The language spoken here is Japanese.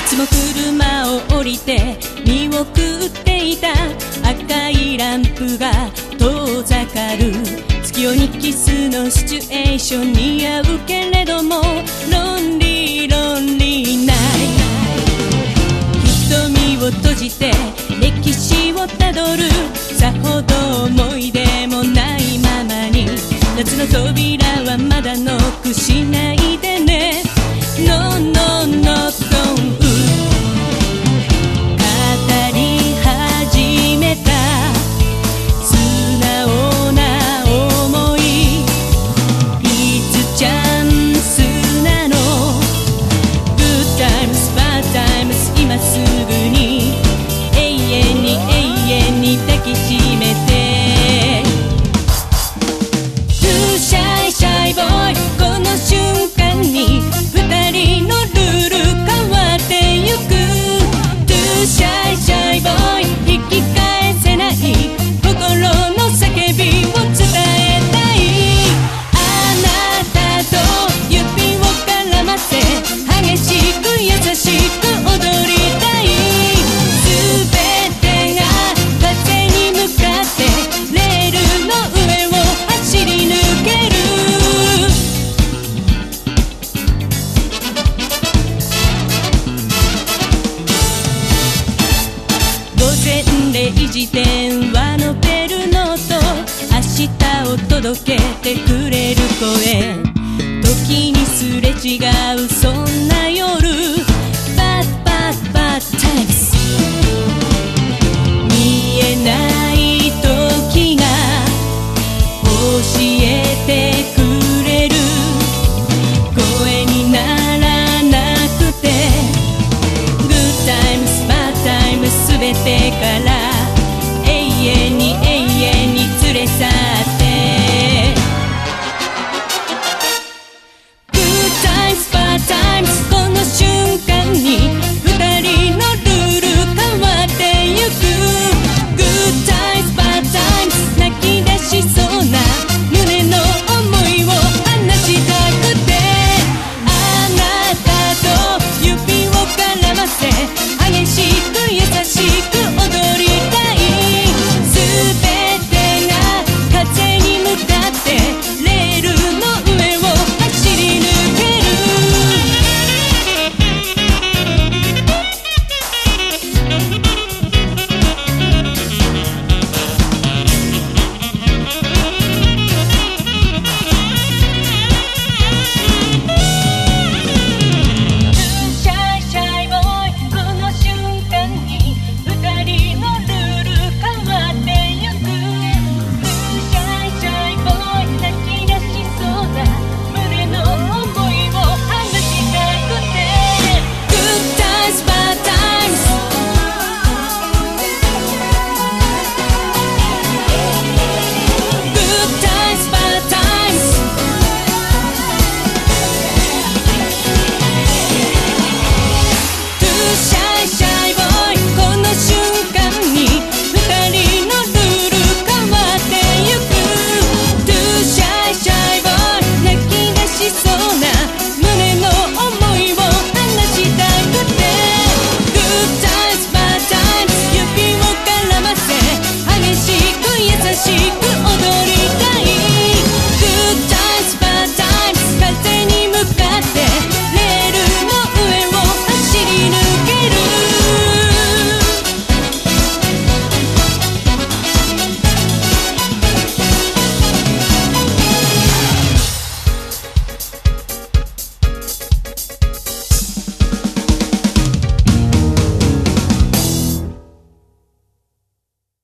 つも車を降りて見送っていた赤いランプが遠ざかる。月夜にキスのシチュエーション似合うけれどもロンリーロンリーナイト瞳を閉じて歴史をたどる。さほど思い出もないままに夏の扉はまだノックしないでね0時電話のベルの音明日を届けてくれる声。時にすれ違うそんな夜。バッバッバッタイムス